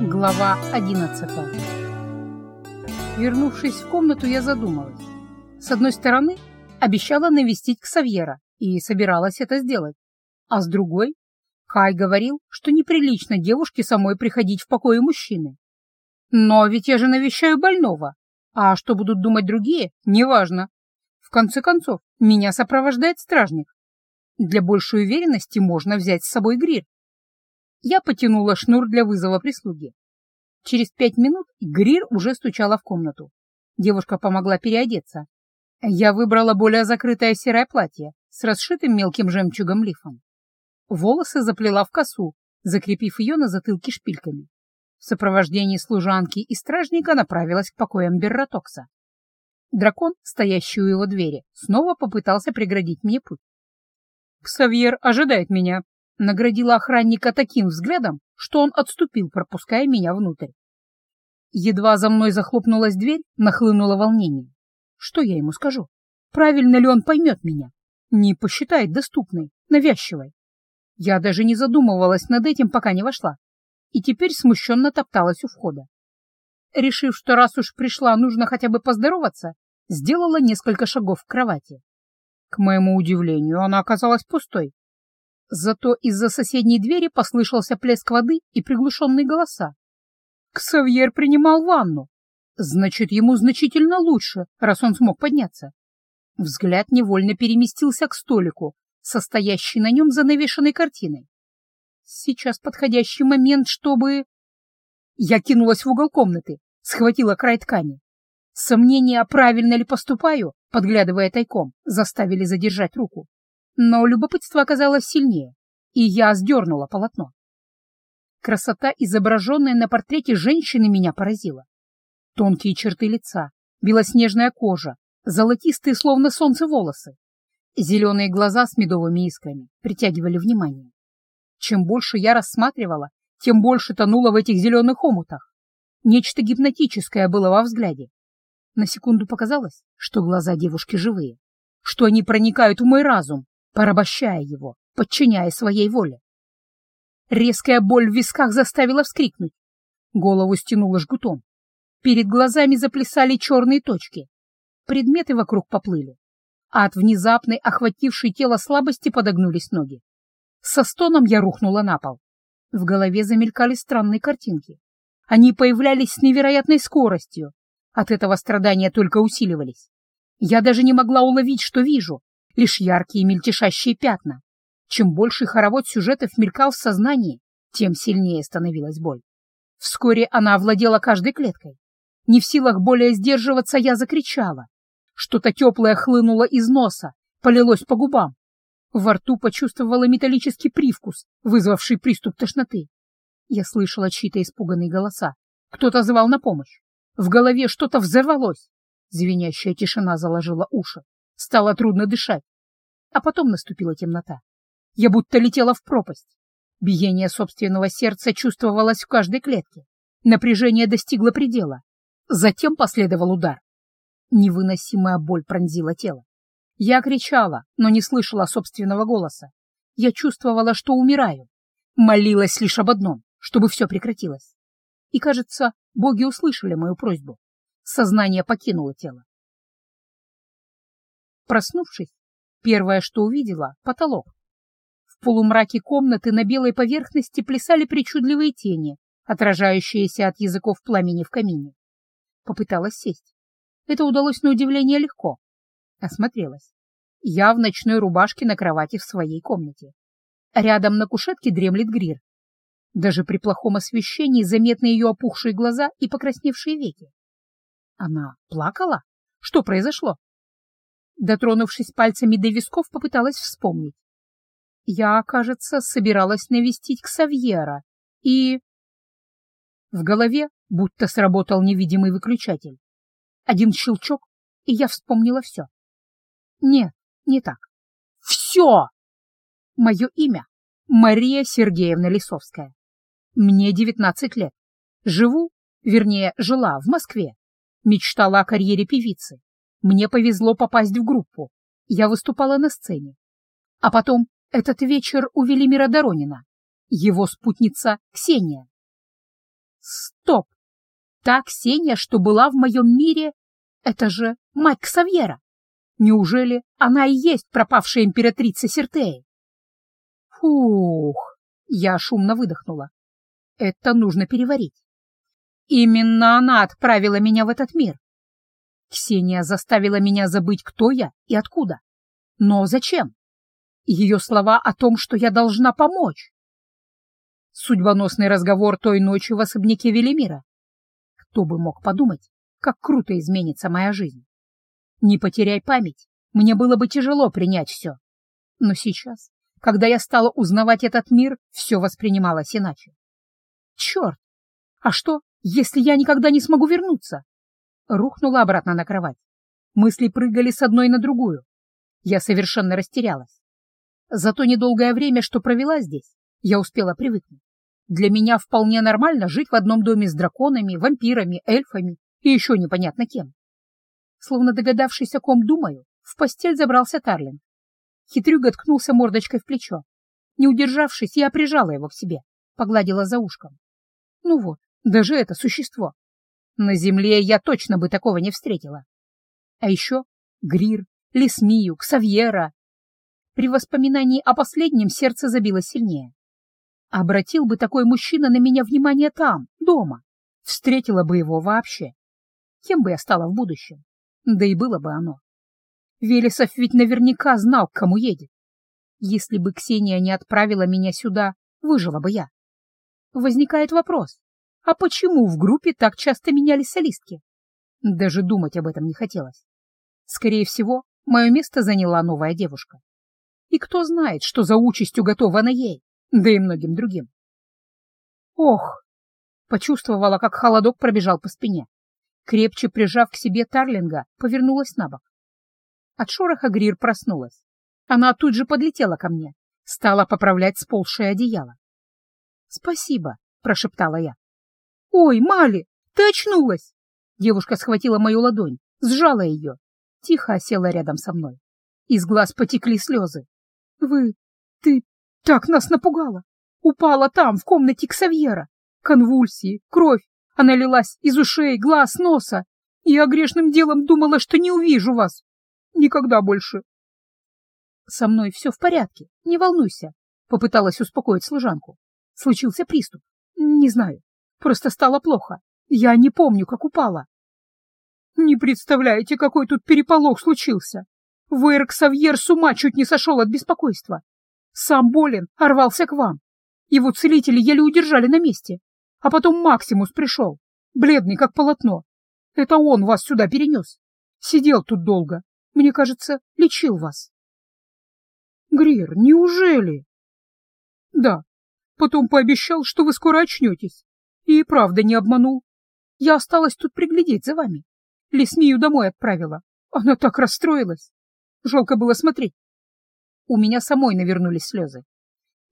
Глава одиннадцатая Вернувшись в комнату, я задумалась. С одной стороны, обещала навестить Ксавьера и собиралась это сделать. А с другой, Кай говорил, что неприлично девушке самой приходить в покое мужчины. Но ведь я же навещаю больного, а что будут думать другие, неважно. В конце концов, меня сопровождает стражник. Для большей уверенности можно взять с собой гриль. Я потянула шнур для вызова прислуги. Через пять минут Грир уже стучала в комнату. Девушка помогла переодеться. Я выбрала более закрытое серое платье с расшитым мелким жемчугом лифом. Волосы заплела в косу, закрепив ее на затылке шпильками. В сопровождении служанки и стражника направилась к покоям Берратокса. Дракон, стоящий у его двери, снова попытался преградить мне путь. «Ксавьер ожидает меня», наградила охранника таким взглядом, что он отступил, пропуская меня внутрь. Едва за мной захлопнулась дверь, нахлынуло волнение. Что я ему скажу? Правильно ли он поймет меня? Не посчитает доступной, навязчивой. Я даже не задумывалась над этим, пока не вошла, и теперь смущенно топталась у входа. Решив, что раз уж пришла, нужно хотя бы поздороваться, сделала несколько шагов к кровати. К моему удивлению, она оказалась пустой. Зато из-за соседней двери послышался плеск воды и приглушенные голоса. Ксавьер принимал ванну. Значит, ему значительно лучше, раз он смог подняться. Взгляд невольно переместился к столику, состоящей на нем занавешенной картиной. Сейчас подходящий момент, чтобы... Я кинулась в угол комнаты, схватила край ткани. Сомнения, правильно ли поступаю, подглядывая тайком, заставили задержать руку. Но любопытство оказалось сильнее, и я сдернула полотно. Красота, изображенная на портрете женщины, меня поразила. Тонкие черты лица, белоснежная кожа, золотистые, словно солнце, волосы. Зеленые глаза с медовыми искрами притягивали внимание. Чем больше я рассматривала, тем больше тонула в этих зеленых омутах. Нечто гипнотическое было во взгляде. На секунду показалось, что глаза девушки живые, что они проникают в мой разум, порабощая его, подчиняя своей воле. Резкая боль в висках заставила вскрикнуть. Голову стянуло жгутом. Перед глазами заплясали черные точки. Предметы вокруг поплыли. А от внезапной охватившей тело слабости подогнулись ноги. Со стоном я рухнула на пол. В голове замелькали странные картинки. Они появлялись с невероятной скоростью. От этого страдания только усиливались. Я даже не могла уловить, что вижу, лишь яркие мельтешащие пятна. Чем больше хоровод сюжетов мелькал в сознании, тем сильнее становилась боль. Вскоре она овладела каждой клеткой. Не в силах более сдерживаться, я закричала. Что-то теплое хлынуло из носа, полилось по губам. Во рту почувствовала металлический привкус, вызвавший приступ тошноты. Я слышала чьи-то испуганные голоса. Кто-то звал на помощь. В голове что-то взорвалось. Звенящая тишина заложила уши. Стало трудно дышать. А потом наступила темнота. Я будто летела в пропасть. Биение собственного сердца чувствовалось в каждой клетке. Напряжение достигло предела. Затем последовал удар. Невыносимая боль пронзила тело. Я кричала, но не слышала собственного голоса. Я чувствовала, что умираю. Молилась лишь об одном, чтобы все прекратилось. И, кажется, боги услышали мою просьбу. Сознание покинуло тело. Проснувшись, первое, что увидела — потолок. В полумраке комнаты на белой поверхности плясали причудливые тени, отражающиеся от языков пламени в камине. Попыталась сесть. Это удалось на удивление легко. Осмотрелась. Я в ночной рубашке на кровати в своей комнате. Рядом на кушетке дремлет Грир. Даже при плохом освещении заметны ее опухшие глаза и покрасневшие веки. Она плакала? Что произошло? Дотронувшись пальцами до висков, попыталась вспомнить. Я, кажется, собиралась навестить Ксавьера, и... В голове будто сработал невидимый выключатель. Один щелчок, и я вспомнила все. Нет, не так. Все! Мое имя — Мария Сергеевна Лисовская. Мне девятнадцать лет. Живу, вернее, жила в Москве. Мечтала о карьере певицы. Мне повезло попасть в группу. Я выступала на сцене. А потом этот вечер у Велимира Доронина. Его спутница Ксения. Стоп! Та Ксения, что была в моем мире, это же мать Ксавьера. Неужели она и есть пропавшая императрица Сертеи? Фух, я шумно выдохнула. Это нужно переварить. Именно она отправила меня в этот мир. Ксения заставила меня забыть, кто я и откуда. Но зачем? Ее слова о том, что я должна помочь. Судьбоносный разговор той ночью в особняке Велимира. Кто бы мог подумать, как круто изменится моя жизнь. Не потеряй память, мне было бы тяжело принять все. Но сейчас, когда я стала узнавать этот мир, все воспринималось иначе. Черт! А что, если я никогда не смогу вернуться? Рухнула обратно на кровать. Мысли прыгали с одной на другую. Я совершенно растерялась. За то недолгое время, что провела здесь, я успела привыкнуть. Для меня вполне нормально жить в одном доме с драконами, вампирами, эльфами и еще непонятно кем. Словно догадавшись, о ком думаю, в постель забрался Тарлин. Хитрюга ткнулся мордочкой в плечо. Не удержавшись, я прижала его к себе, погладила за ушком. Ну вот, даже это существо. На земле я точно бы такого не встретила. А еще Грир, Лесмию, Ксавьера. При воспоминании о последнем сердце забилось сильнее. Обратил бы такой мужчина на меня внимание там, дома. Встретила бы его вообще. Кем бы я стала в будущем? Да и было бы оно. Велесов ведь наверняка знал, к кому едет. Если бы Ксения не отправила меня сюда, выжила бы я. Возникает вопрос, а почему в группе так часто меняли солистки? Даже думать об этом не хотелось. Скорее всего, мое место заняла новая девушка. И кто знает, что за участь уготована ей, да и многим другим. Ох! Почувствовала, как холодок пробежал по спине. Крепче прижав к себе Тарлинга, повернулась на бок. От шороха Грир проснулась. Она тут же подлетела ко мне, стала поправлять сползшее одеяло. «Спасибо», — прошептала я. «Ой, Мали, ты очнулась!» Девушка схватила мою ладонь, сжала ее, тихо села рядом со мной. Из глаз потекли слезы. «Вы... ты так нас напугала! Упала там, в комнате Ксавьера! Конвульсии, кровь, она лилась из ушей, глаз, носа. Я грешным делом думала, что не увижу вас. Никогда больше!» «Со мной все в порядке, не волнуйся», — попыталась успокоить служанку. Случился приступ. Не знаю. Просто стало плохо. Я не помню, как упала. Не представляете, какой тут переполох случился. Вейрк Савьер с ума чуть не сошел от беспокойства. Сам болен, орвался к вам. Его целители еле удержали на месте. А потом Максимус пришел, бледный как полотно. Это он вас сюда перенес. Сидел тут долго. Мне кажется, лечил вас. Грир, неужели? Да. Потом пообещал, что вы скоро очнетесь. И правда не обманул. Я осталась тут приглядеть за вами. Лесмию домой отправила. Она так расстроилась. Жалко было смотреть. У меня самой навернулись слезы.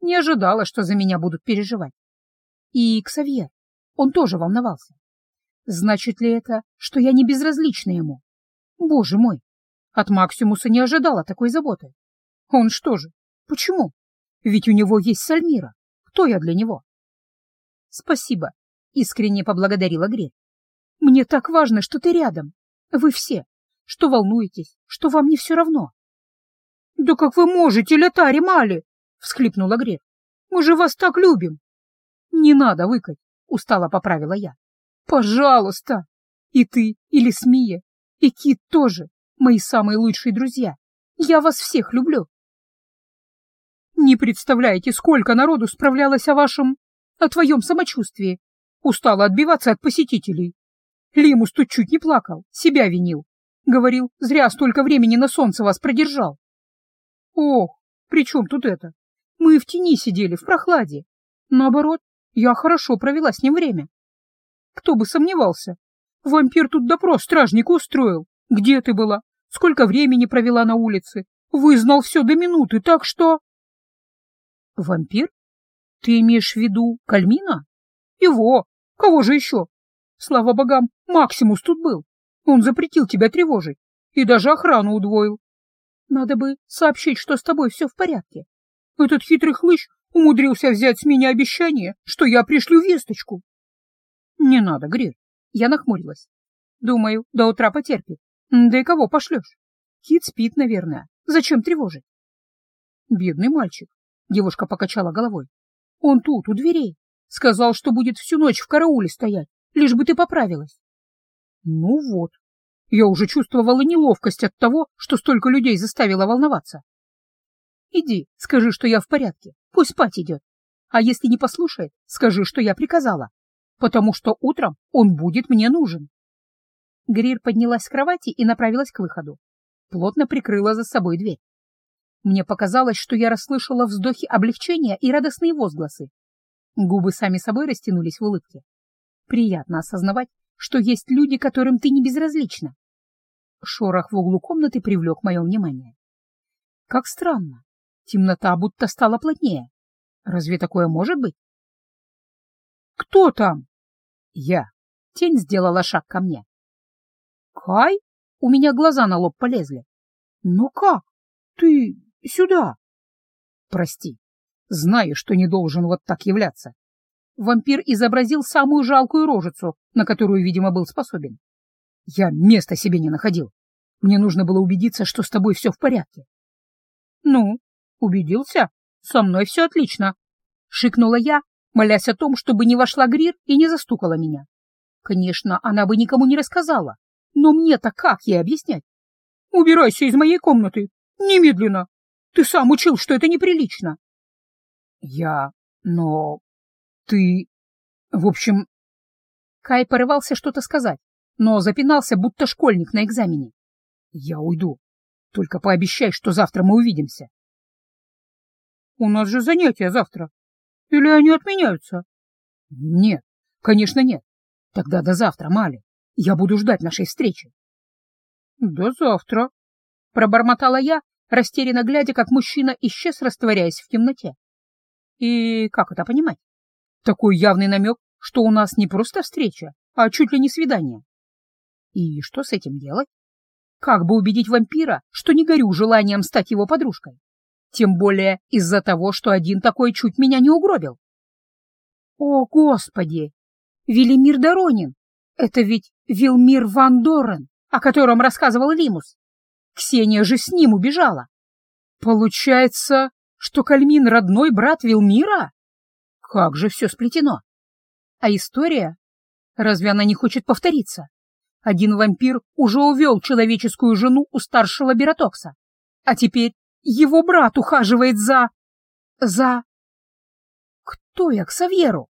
Не ожидала, что за меня будут переживать. И Ксавьер, он тоже волновался. Значит ли это, что я не безразлична ему? Боже мой, от Максимуса не ожидала такой заботы. Он что же? Почему? Ведь у него есть Сальмира. Кто я для него? Спасибо, — искренне поблагодарила Грет. «Мне так важно, что ты рядом. Вы все. Что волнуетесь, что вам не все равно». «Да как вы можете, Летари Мали?» — всхлипнула Грет. «Мы же вас так любим». «Не надо выкать», — устало поправила я. «Пожалуйста! И ты, и Лесмия, и Кит тоже, мои самые лучшие друзья. Я вас всех люблю». «Не представляете, сколько народу справлялось о вашем... о твоем самочувствии. Устала отбиваться от посетителей. Лимус тут чуть не плакал, себя винил. Говорил, зря столько времени на солнце вас продержал. Ох, при чем тут это? Мы в тени сидели, в прохладе. Наоборот, я хорошо провела с ним время. Кто бы сомневался. Вампир тут допрос стражнику устроил. Где ты была? Сколько времени провела на улице? Вызнал все до минуты, так что... Вампир? Ты имеешь в виду Кальмина? Его! Кого же еще? Слава богам, Максимус тут был. Он запретил тебя тревожить и даже охрану удвоил. Надо бы сообщить, что с тобой все в порядке. Этот хитрый хлыщ умудрился взять с меня обещание, что я пришлю весточку. Не надо, Грир. Я нахмурилась. Думаю, до утра потерпит. Да и кого пошлешь? Кит спит, наверное. Зачем тревожить? Бедный мальчик. Девушка покачала головой. Он тут, у дверей. Сказал, что будет всю ночь в карауле стоять, лишь бы ты поправилась. Ну вот. Я уже чувствовала неловкость от того, что столько людей заставило волноваться. Иди, скажи, что я в порядке. Пусть спать идет. А если не послушает, скажи, что я приказала. Потому что утром он будет мне нужен. Грир поднялась с кровати и направилась к выходу. Плотно прикрыла за собой дверь. Мне показалось, что я расслышала вздохи облегчения и радостные возгласы. Губы сами собой растянулись в улыбке. Приятно осознавать, что есть люди, которым ты не безразлична. Шорох в углу комнаты привлек мое внимание. Как странно. Темнота будто стала плотнее. Разве такое может быть? «Кто там?» «Я». Тень сделала шаг ко мне. «Кай?» У меня глаза на лоб полезли. «Ну как? Ты сюда?» «Прости, знаю, что не должен вот так являться». Вампир изобразил самую жалкую рожицу, на которую, видимо, был способен. «Я места себе не находил. Мне нужно было убедиться, что с тобой все в порядке». «Ну, убедился? Со мной все отлично», — шикнула я, молясь о том, чтобы не вошла Грир и не застукала меня. Конечно, она бы никому не рассказала, но мне-то как ей объяснять? Убирайся из моей комнаты. Немедленно. Ты сам учил, что это неприлично. Я... но... ты... В общем... Кай порывался что-то сказать, но запинался, будто школьник на экзамене. Я уйду. Только пообещай, что завтра мы увидимся. У нас же занятия завтра. Или они отменяются? Нет, конечно нет. Тогда до завтра, Мали. Я буду ждать нашей встречи. До завтра, пробормотала я, растерянно глядя, как мужчина исчез, растворяясь в темноте. И как это понимать? Такой явный намек, что у нас не просто встреча, а чуть ли не свидание. И что с этим делать? Как бы убедить вампира, что не горю желанием стать его подружкой? Тем более из-за того, что один такой чуть меня не угробил. О, Господи! Велимир Доронин! Это ведь Вилмир Ван Дорен, о котором рассказывал Лимус. Ксения же с ним убежала. Получается, что Кальмин родной брат Вилмира? Как же все сплетено. А история? Разве она не хочет повториться? Один вампир уже увел человеческую жену у старшего Бератокса, а теперь его брат ухаживает за... за... Кто я к Савьеру?